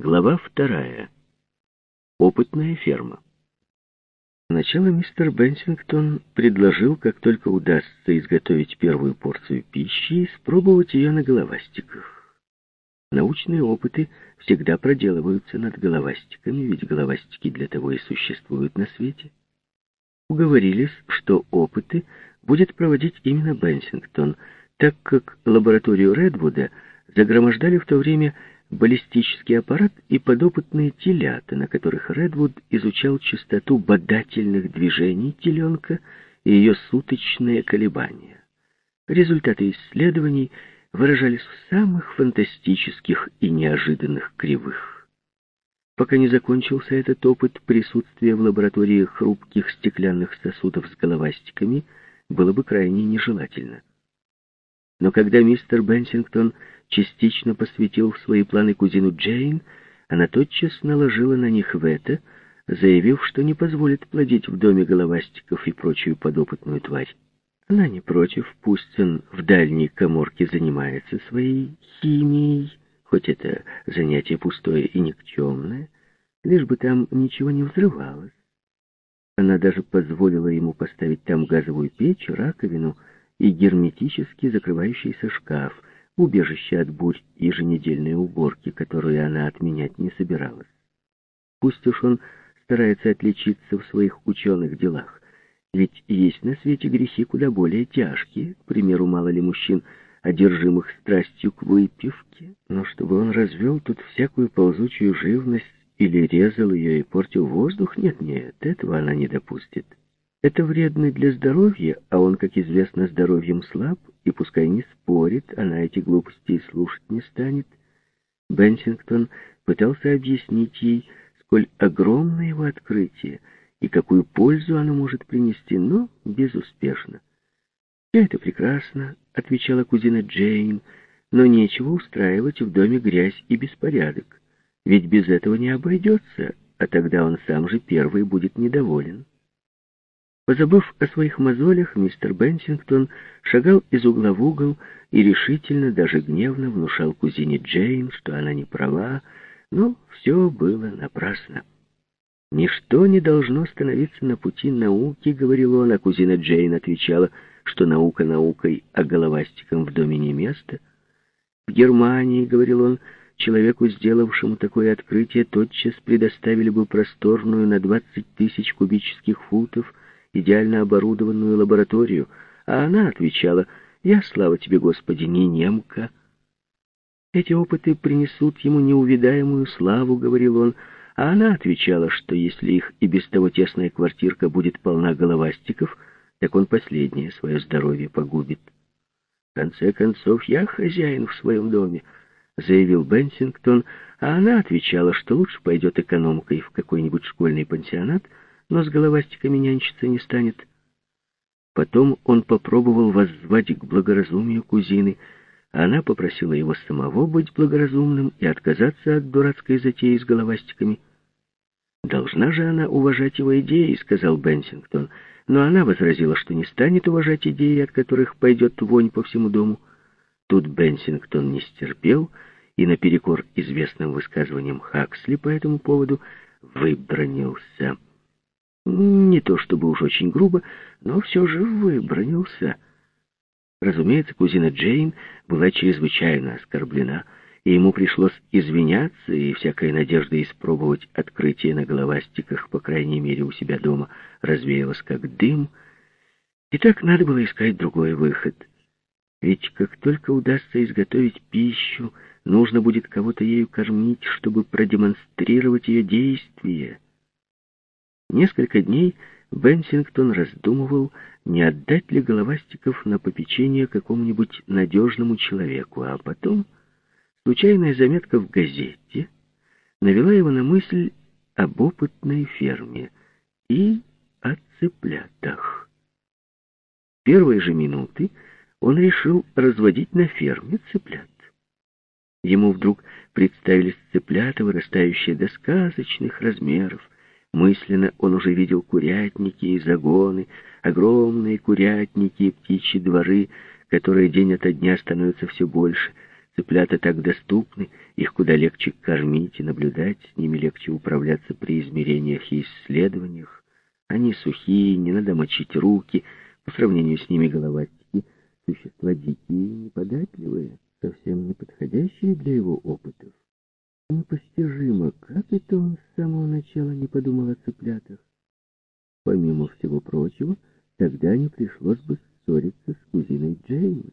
Глава вторая. Опытная ферма. Сначала мистер Бенсингтон предложил, как только удастся изготовить первую порцию пищи, спробовать ее на головастиках. Научные опыты всегда проделываются над головастиками, ведь головастики для того и существуют на свете. Уговорились, что опыты будет проводить именно Бенсингтон, так как лабораторию Редвуда загромождали в то время баллистический аппарат и подопытные телята, на которых Редвуд изучал частоту бодательных движений теленка и ее суточные колебания. Результаты исследований выражались в самых фантастических и неожиданных кривых. Пока не закончился этот опыт, присутствие в лаборатории хрупких стеклянных сосудов с головастиками было бы крайне нежелательно. Но когда мистер Бенсингтон частично посвятил в свои планы кузину Джейн, она тотчас наложила на них вето, заявив, что не позволит плодить в доме головастиков и прочую подопытную тварь. Она не против, пусть он в дальней коморке занимается своей химией, хоть это занятие пустое и никчемное, лишь бы там ничего не взрывалось. Она даже позволила ему поставить там газовую печь, раковину и герметически закрывающийся шкаф, убежище от бурь еженедельной уборки, которую она отменять не собиралась. Пусть уж он старается отличиться в своих ученых делах, ведь есть на свете грехи куда более тяжкие, к примеру, мало ли мужчин, одержимых страстью к выпивке, но чтобы он развел тут всякую ползучую живность или резал ее и портил воздух, нет-нет, этого она не допустит. Это вредно для здоровья, а он, как известно, здоровьем слаб, и пускай не спорит, она эти глупости и слушать не станет. Бенсингтон пытался объяснить ей, сколь огромно его открытие и какую пользу оно может принести, но безуспешно. «Все это прекрасно», — отвечала кузина Джейн, «но нечего устраивать в доме грязь и беспорядок, ведь без этого не обойдется, а тогда он сам же первый будет недоволен». Позабыв о своих мозолях, мистер Бенсингтон шагал из угла в угол и решительно, даже гневно внушал кузине Джейн, что она не права, но все было напрасно. «Ничто не должно становиться на пути науки», — говорил он, а кузина Джейн отвечала, что наука наукой, а головастикам в доме не место. «В Германии», — говорил он, — человеку, сделавшему такое открытие, тотчас предоставили бы просторную на двадцать тысяч кубических футов — идеально оборудованную лабораторию, а она отвечала, «Я, слава тебе, Господи, не немка». «Эти опыты принесут ему неувидаемую славу», — говорил он, а она отвечала, что если их и без того тесная квартирка будет полна головастиков, так он последнее свое здоровье погубит. «В конце концов, я хозяин в своем доме», — заявил Бенсингтон, а она отвечала, что лучше пойдет экономкой в какой-нибудь школьный пансионат, — но с головастиками нянчиться не станет. Потом он попробовал воззвать к благоразумию кузины, а она попросила его самого быть благоразумным и отказаться от дурацкой затеи с головастиками. «Должна же она уважать его идеи», — сказал Бенсингтон, но она возразила, что не станет уважать идеи, от которых пойдет вонь по всему дому. Тут Бенсингтон не стерпел и наперекор известным высказываниям Хаксли по этому поводу выбронился. Не то чтобы уж очень грубо, но все же выбронился. Разумеется, кузина Джейн была чрезвычайно оскорблена, и ему пришлось извиняться, и всякая надежда испробовать открытие на головастиках, по крайней мере, у себя дома, развеялась как дым. И так надо было искать другой выход. Ведь как только удастся изготовить пищу, нужно будет кого-то ею кормить, чтобы продемонстрировать ее действие — Несколько дней Бенсингтон раздумывал, не отдать ли головастиков на попечение какому-нибудь надежному человеку, а потом случайная заметка в газете навела его на мысль об опытной ферме и о цыплятах. В первые же минуты он решил разводить на ферме цыплят. Ему вдруг представились цыплята, вырастающие до сказочных размеров, Мысленно он уже видел курятники и загоны, огромные курятники и птичьи дворы, которые день ото дня становятся все больше. Цыплята так доступны, их куда легче кормить и наблюдать, с ними легче управляться при измерениях и исследованиях. Они сухие, не надо мочить руки, по сравнению с ними головастики, существа дикие, неподатливые, совсем не подходящие для его опытов. Непостижимо, как это он с самого начала не подумал о цыплятах. Помимо всего прочего, тогда не пришлось бы ссориться с кузиной Джеймс.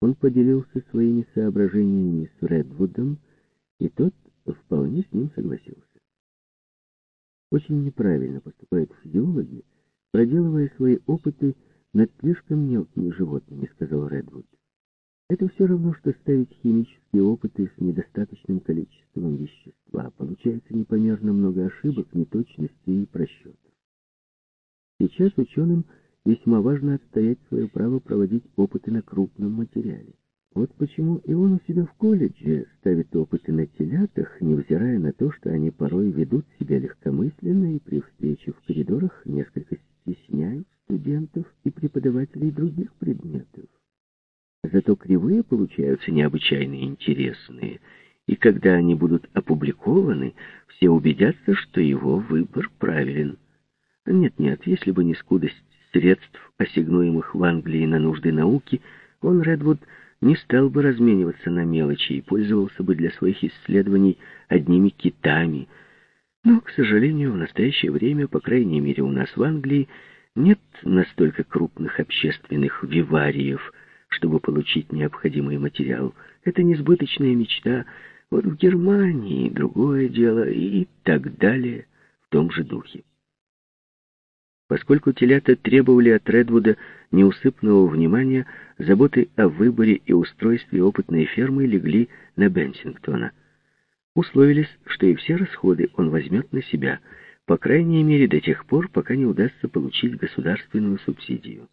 Он поделился своими соображениями с Редвудом, и тот вполне с ним согласился. Очень неправильно поступают физиологи, проделывая свои опыты над слишком мелкими животными, сказал Редвуд. Это все равно, что ставить химические опыты с недостаточным количеством вещества. Получается непомерно много ошибок, неточностей и просчетов. Сейчас ученым весьма важно отстоять свое право проводить опыты на крупном материале. Вот почему и он у себя в колледже ставит телятах, невзирая на то, что они порой ведут себя легкомысленно и при встрече в коридорах несколько стесняют студентов и преподавателей других предметов. Зато кривые получаются необычайно интересные, и когда они будут опубликованы, все убедятся, что его выбор правилен. Нет-нет, если бы не скудость средств, ассигнуемых в Англии на нужды науки, он, Редвуд, не стал бы размениваться на мелочи и пользовался бы для своих исследований одними китами. Но, к сожалению, в настоящее время, по крайней мере у нас в Англии, нет настолько крупных общественных вивариев, чтобы получить необходимый материал. Это несбыточная мечта. Вот в Германии другое дело и так далее в том же духе. Поскольку телята требовали от Редвуда неусыпного внимания, заботы о выборе и устройстве опытной фермы легли на Бенсингтона. Условились, что и все расходы он возьмет на себя, по крайней мере до тех пор, пока не удастся получить государственную субсидию.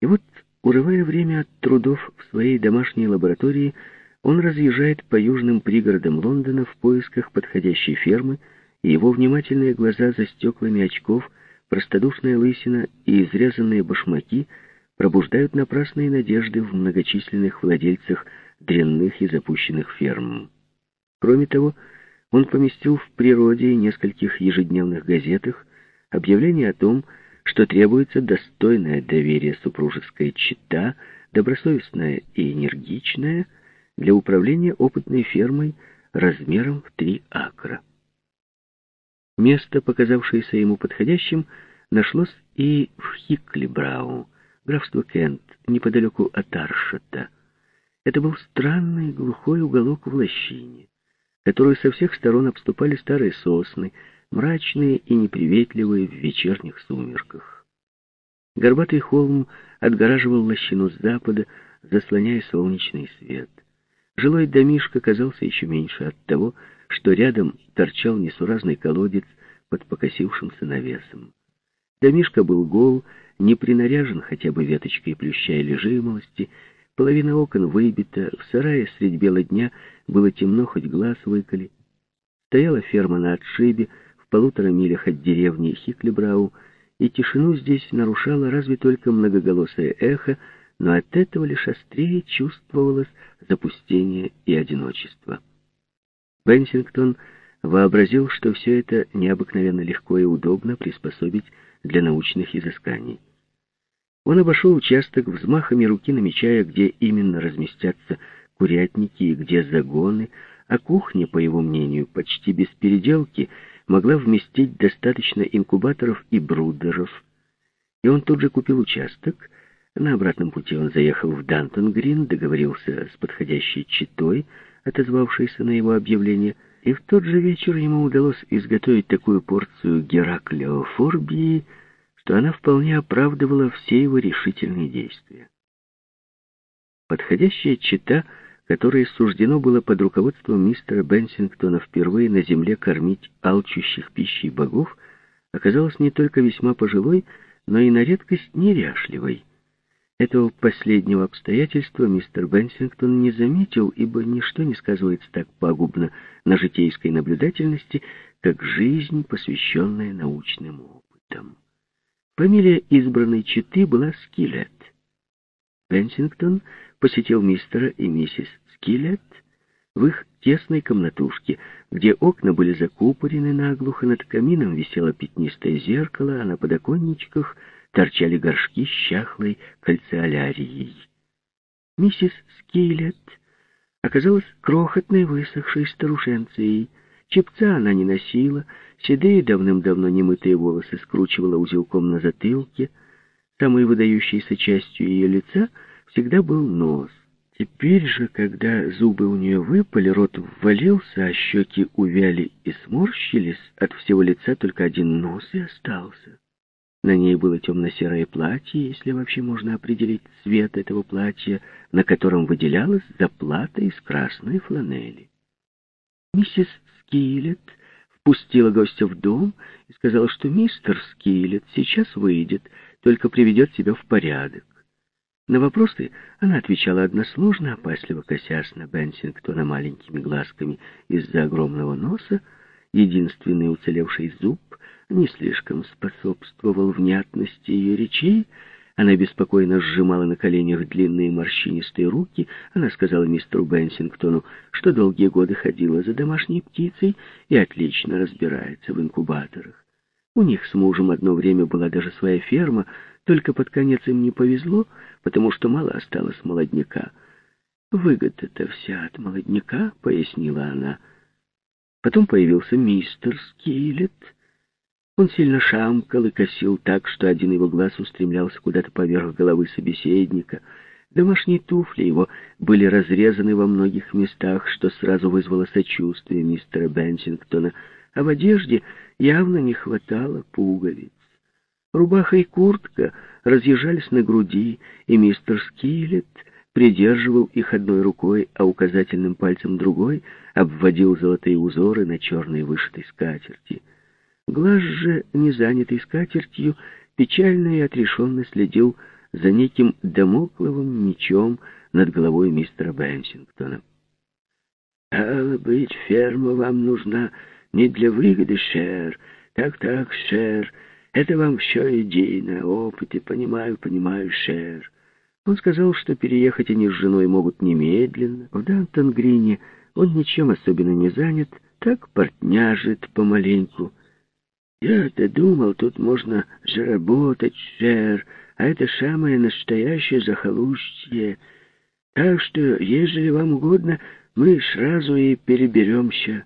И вот, урывая время от трудов в своей домашней лаборатории, он разъезжает по южным пригородам Лондона в поисках подходящей фермы, и его внимательные глаза за стеклами очков – Простодушная лысина и изрезанные башмаки пробуждают напрасные надежды в многочисленных владельцах дрянных и запущенных ферм. Кроме того, он поместил в природе и нескольких ежедневных газетах объявление о том, что требуется достойное доверие супружеская чита, добросовестная и энергичная, для управления опытной фермой размером в три акра. Место, показавшееся ему подходящим, нашлось и в Хиклибрау, графство Кент, неподалеку от Аршата. Это был странный глухой уголок в лощине, которую со всех сторон обступали старые сосны, мрачные и неприветливые в вечерних сумерках. Горбатый холм отгораживал лощину с запада, заслоняя солнечный свет. Жилой домишко казался еще меньше от того, что рядом торчал несуразный колодец под покосившимся навесом. Домишка был гол, не принаряжен хотя бы веточкой плюща или жимолости, половина окон выбита, в сарае средь бела дня было темно, хоть глаз выколи. Стояла ферма на отшибе, в полутора милях от деревни Хиклебрау, и тишину здесь нарушало разве только многоголосое эхо, но от этого лишь острее чувствовалось запустение и одиночество. Бенсингтон вообразил, что все это необыкновенно легко и удобно приспособить для научных изысканий. Он обошел участок взмахами руки, намечая, где именно разместятся курятники и где загоны, а кухня, по его мнению, почти без переделки, могла вместить достаточно инкубаторов и брудеров. И он тут же купил участок. На обратном пути он заехал в Дантон-Грин, договорился с подходящей читой, отозвавшийся на его объявление, и в тот же вечер ему удалось изготовить такую порцию Гераклеофорбии, что она вполне оправдывала все его решительные действия. Подходящая чита, которой суждено было под руководством мистера Бенсингтона впервые на земле кормить алчущих пищей богов, оказалась не только весьма пожилой, но и на редкость неряшливой. Этого последнего обстоятельства мистер Бенсингтон не заметил, ибо ничто не сказывается так пагубно на житейской наблюдательности, как жизнь, посвященная научным опытам. Фамилия избранной читы была Скиллет. Бенсингтон посетил мистера и миссис Скелет в их тесной комнатушке, где окна были закупорены наглухо, над камином висело пятнистое зеркало, а на подоконничках торчали горшки с чахлой кальциолярией. Миссис Скиллет оказалась крохотной высохшей старушенцией. Чепца она не носила, седые давным-давно немытые волосы скручивала узелком на затылке. Самой выдающейся частью ее лица всегда был нос. Теперь же, когда зубы у нее выпали, рот ввалился, а щеки увяли и сморщились, от всего лица только один нос и остался. На ней было темно-серое платье, если вообще можно определить цвет этого платья, на котором выделялась заплата из красной фланели. Миссис Скиллет впустила гостя в дом и сказала, что мистер Скиллет сейчас выйдет, только приведет себя в порядок. На вопросы она отвечала односложно, опасливо косясь на Бенсингтона маленькими глазками из-за огромного носа. Единственный уцелевший зуб не слишком способствовал внятности ее речей. Она беспокойно сжимала на коленях длинные морщинистые руки. Она сказала мистеру Бенсингтону, что долгие годы ходила за домашней птицей и отлично разбирается в инкубаторах. У них с мужем одно время была даже своя ферма, только под конец им не повезло, потому что мало осталось молодняка. «Выгода-то вся от молодняка», — пояснила она. Потом появился мистер Скейлет. Он сильно шамкал и косил так, что один его глаз устремлялся куда-то поверх головы собеседника. Домашние туфли его были разрезаны во многих местах, что сразу вызвало сочувствие мистера Бенсингтона, а в одежде явно не хватало пуговиц. Рубаха и куртка разъезжались на груди, и мистер Скиллет придерживал их одной рукой, а указательным пальцем другой обводил золотые узоры на черной вышитой скатерти. Глаз же, не занятый скатертью, печально и отрешенно следил за неким домокловым мечом над головой мистера Бенсингтона. «Стало быть, ферма вам нужна не для выгоды, Шер. Так-так, Шер». Это вам все едино, опыты, понимаю, понимаю, Шер. Он сказал, что переехать они с женой могут немедленно. В Дантон-Грине он ничем особенно не занят, так портняжит помаленьку. Я-то думал, тут можно заработать, Шер, а это самое настоящее захолустье. Так что, ежели вам угодно, мы сразу и переберемся.